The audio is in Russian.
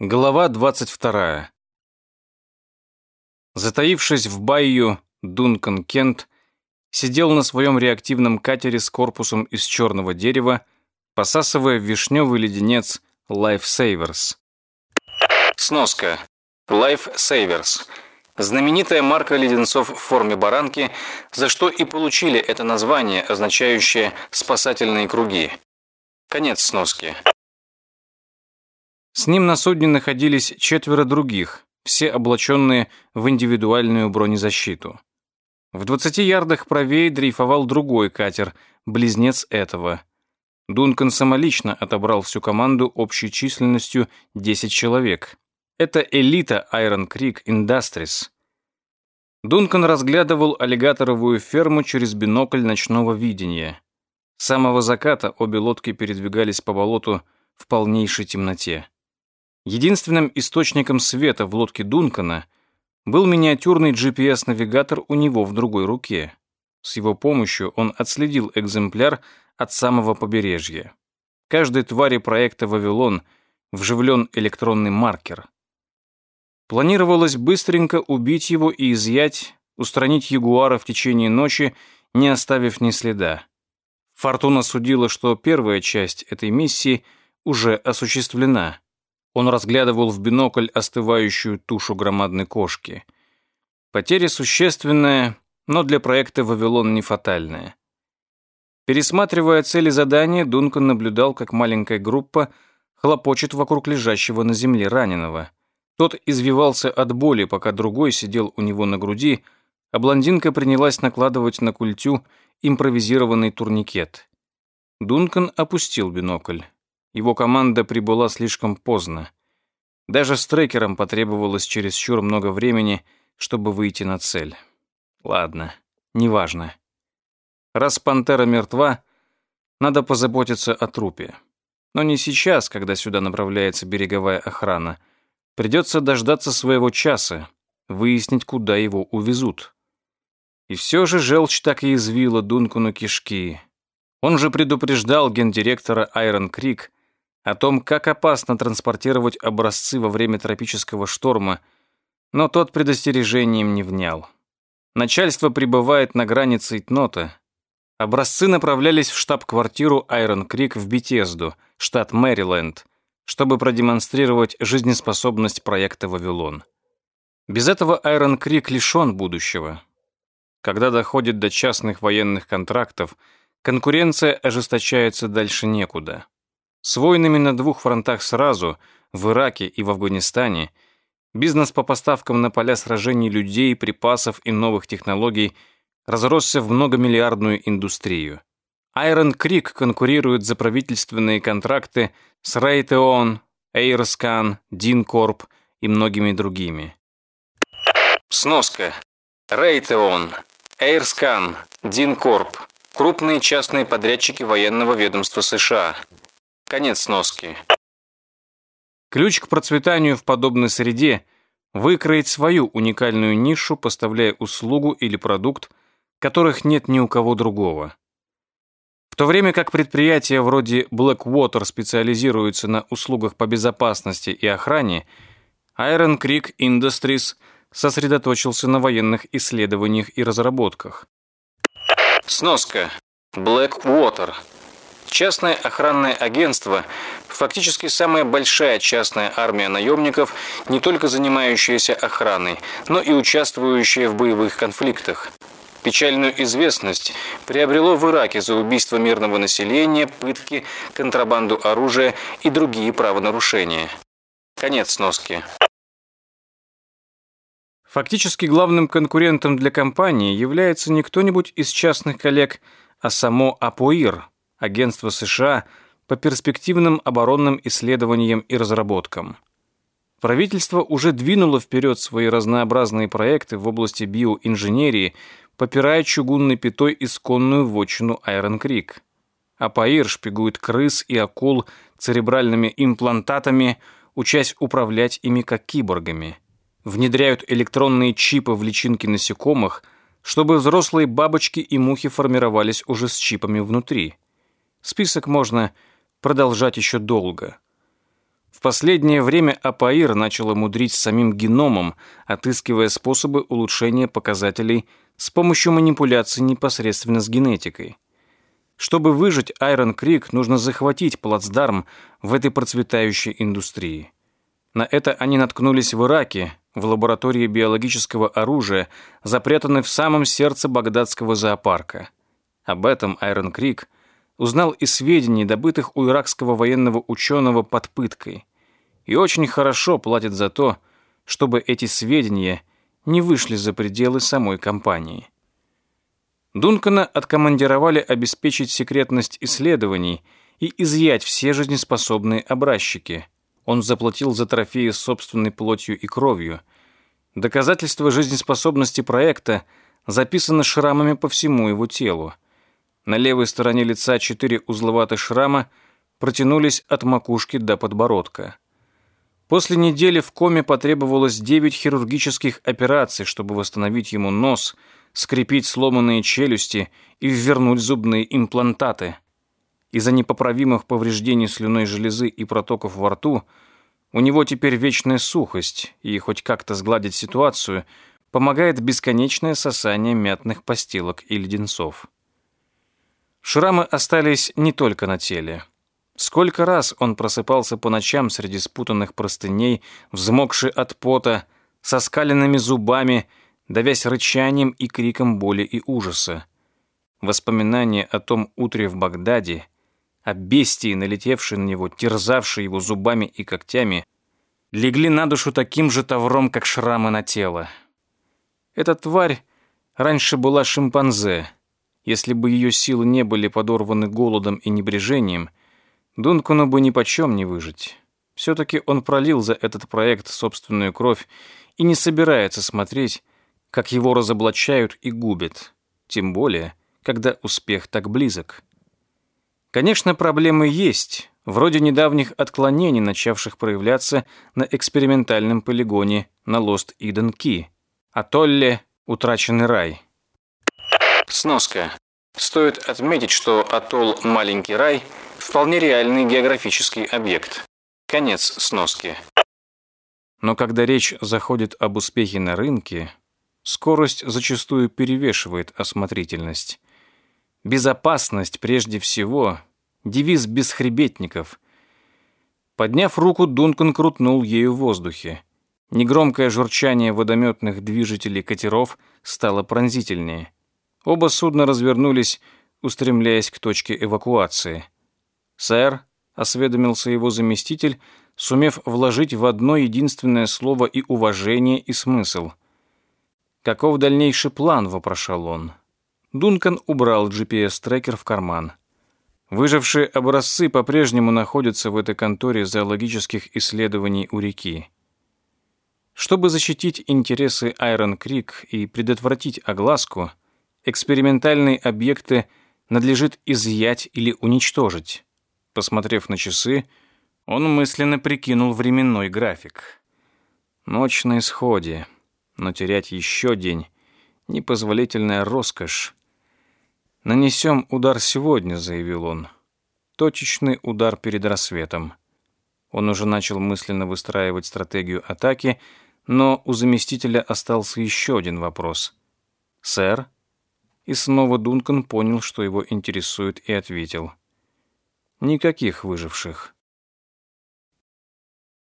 Глава 22. Затаившись в байю, Дункан Кент сидел на своем реактивном катере с корпусом из черного дерева, посасывая вишневый леденец Life Savers. Сноска. Life Savers. Знаменитая марка леденцов в форме баранки, за что и получили это название, означающее «спасательные круги». Конец сноски. С ним на судне находились четверо других, все облаченные в индивидуальную бронезащиту. В 20 ярдах правее дрейфовал другой катер, близнец этого. Дункан самолично отобрал всю команду общей численностью 10 человек. Это элита Iron Creek Industries. Дункан разглядывал аллигаторовую ферму через бинокль ночного видения. С самого заката обе лодки передвигались по болоту в полнейшей темноте. Единственным источником света в лодке Дункана был миниатюрный GPS-навигатор у него в другой руке. С его помощью он отследил экземпляр от самого побережья. Каждой твари проекта «Вавилон» вживлен электронный маркер. Планировалось быстренько убить его и изъять, устранить ягуара в течение ночи, не оставив ни следа. Фортуна судила, что первая часть этой миссии уже осуществлена. Он разглядывал в бинокль остывающую тушу громадной кошки. Потеря существенная, но для проекта «Вавилон» не фатальная. Пересматривая цели задания, Дункан наблюдал, как маленькая группа хлопочет вокруг лежащего на земле раненого. Тот извивался от боли, пока другой сидел у него на груди, а блондинка принялась накладывать на культю импровизированный турникет. Дункан опустил бинокль. Его команда прибыла слишком поздно. Даже с трекером потребовалось чересчур много времени, чтобы выйти на цель. Ладно, неважно. Раз пантера мертва, надо позаботиться о трупе. Но не сейчас, когда сюда направляется береговая охрана. Придется дождаться своего часа, выяснить, куда его увезут. И все же желчь так и извила Дункану кишки. Он же предупреждал гендиректора Айрон Крик, о том, как опасно транспортировать образцы во время тропического шторма, но тот предостережением не внял. Начальство прибывает на границе Итнота. Образцы направлялись в штаб-квартиру Айрон Крик в Бетезду, штат Мэриленд, чтобы продемонстрировать жизнеспособность проекта «Вавилон». Без этого Айрон Крик лишен будущего. Когда доходит до частных военных контрактов, конкуренция ожесточается дальше некуда. С войнами на двух фронтах сразу, в Ираке и в Афганистане, бизнес по поставкам на поля сражений людей, припасов и новых технологий разросся в многомиллиардную индустрию. Iron Creek конкурирует за правительственные контракты с Raytheon, Airscan, DynCorp и многими другими. Сноска. Raytheon, Airscan, DynCorp – крупные частные подрядчики военного ведомства США – Конец сноски. Ключ к процветанию в подобной среде – выкроить свою уникальную нишу, поставляя услугу или продукт, которых нет ни у кого другого. В то время как предприятия вроде Blackwater специализируются на услугах по безопасности и охране, Iron Creek Industries сосредоточился на военных исследованиях и разработках. Сноска. Blackwater – Частное охранное агентство – фактически самая большая частная армия наемников, не только занимающаяся охраной, но и участвующая в боевых конфликтах. Печальную известность приобрело в Ираке за убийство мирного населения, пытки, контрабанду оружия и другие правонарушения. Конец сноски. Фактически главным конкурентом для компании является не кто-нибудь из частных коллег, а само АПОИР – Агентство США по перспективным оборонным исследованиям и разработкам. Правительство уже двинуло вперед свои разнообразные проекты в области биоинженерии, попирая чугунной пятой исконную вотчину Айрон Крик. Апаир шпигует крыс и акул церебральными имплантатами, учась управлять ими как киборгами. Внедряют электронные чипы в личинки насекомых, чтобы взрослые бабочки и мухи формировались уже с чипами внутри. Список можно продолжать еще долго. В последнее время Апаир начала мудрить с самим геномом, отыскивая способы улучшения показателей с помощью манипуляций непосредственно с генетикой. Чтобы выжить Айрон Крик, нужно захватить плацдарм в этой процветающей индустрии. На это они наткнулись в Ираке, в лаборатории биологического оружия, запрятанной в самом сердце багдадского зоопарка. Об этом Айрон Крик узнал из сведений, добытых у иракского военного ученого под пыткой. И очень хорошо платит за то, чтобы эти сведения не вышли за пределы самой компании. Дункана откомандировали обеспечить секретность исследований и изъять все жизнеспособные образчики – он заплатил за трофеи собственной плотью и кровью. Доказательства жизнеспособности проекта записаны шрамами по всему его телу. На левой стороне лица четыре узловатых шрама протянулись от макушки до подбородка. После недели в коме потребовалось девять хирургических операций, чтобы восстановить ему нос, скрепить сломанные челюсти и ввернуть зубные имплантаты. Из-за непоправимых повреждений слюной железы и протоков во рту у него теперь вечная сухость, и хоть как-то сгладить ситуацию помогает бесконечное сосание мятных постилок и леденцов. Шрамы остались не только на теле. Сколько раз он просыпался по ночам среди спутанных простыней, взмокший от пота, со скаленными зубами, давясь рычанием и криком боли и ужаса. Воспоминания о том утре в Багдаде — а бестии, налетевшие на него, терзавшие его зубами и когтями, легли на душу таким же тавром, как шрамы на тело. Эта тварь раньше была шимпанзе. Если бы ее силы не были подорваны голодом и небрежением, Дункану бы ни почем не выжить. Все-таки он пролил за этот проект собственную кровь и не собирается смотреть, как его разоблачают и губят. Тем более, когда успех так близок. Конечно, проблемы есть, вроде недавних отклонений, начавших проявляться на экспериментальном полигоне на Лост-Иден-Ки. Атолле «Утраченный рай». Сноска. Стоит отметить, что атолл «Маленький рай» вполне реальный географический объект. Конец сноски. Но когда речь заходит об успехе на рынке, скорость зачастую перевешивает осмотрительность. Безопасность прежде всего — девиз бесхребетников. Подняв руку, Дункан крутнул ею в воздухе. Негромкое журчание водометных движителей катеров стало пронзительнее. Оба судна развернулись, устремляясь к точке эвакуации. «Сэр», — осведомился его заместитель, сумев вложить в одно единственное слово и уважение, и смысл. «Каков дальнейший план?» — вопрошал он. Дункан убрал GPS-трекер в карман. Выжившие образцы по-прежнему находятся в этой конторе зоологических исследований у реки. Чтобы защитить интересы Айрон Крик и предотвратить огласку, экспериментальные объекты надлежит изъять или уничтожить. Посмотрев на часы, он мысленно прикинул временной график. Ночь на исходе, но терять еще день — непозволительная роскошь. «Нанесем удар сегодня», — заявил он. «Точечный удар перед рассветом». Он уже начал мысленно выстраивать стратегию атаки, но у заместителя остался еще один вопрос. «Сэр?» И снова Дункан понял, что его интересует, и ответил. «Никаких выживших.